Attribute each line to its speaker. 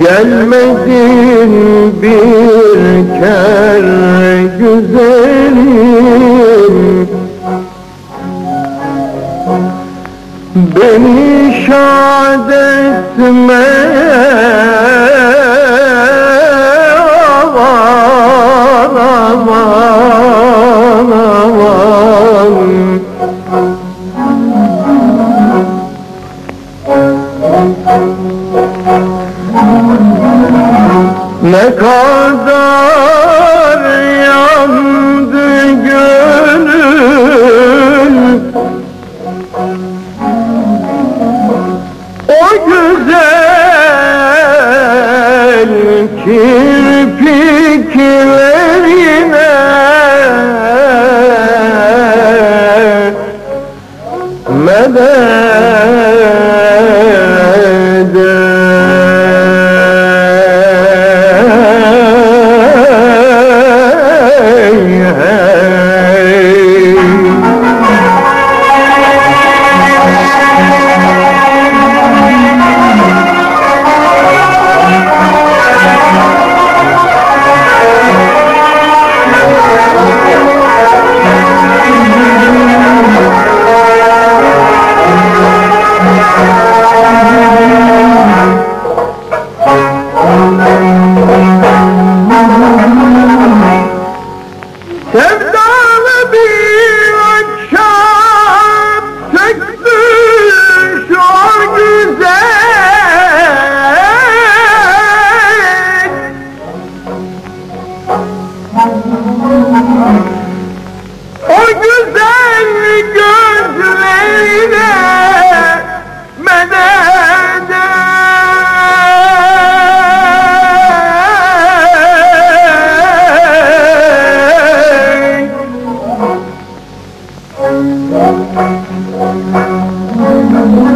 Speaker 1: Gelmedin bir kere güzelim. Beni şad etme Ne kadar yandı gönül. O güzel kirpiklerine medet O güzel gözlerine medet. Ne